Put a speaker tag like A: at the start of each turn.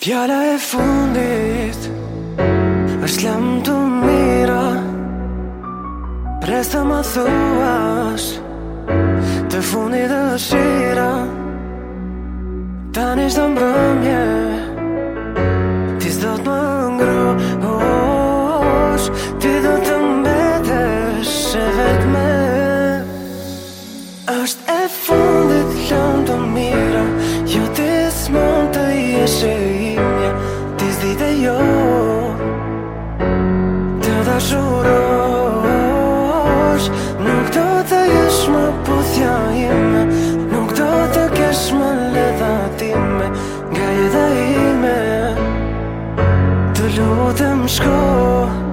A: Pjala e
B: fundit është lam të mira Presë të më thuash Të fundit dhe shira Tanë ishtë mbrëmje Ti s'do të më ngro oh, Ti do të mbetesh e me është e fundit të mira dhe jo Të dashurosh Nuk do të jesh më puthja ime Nuk do të kesh më ledha time Nga jetë ime Të lutëm shkoj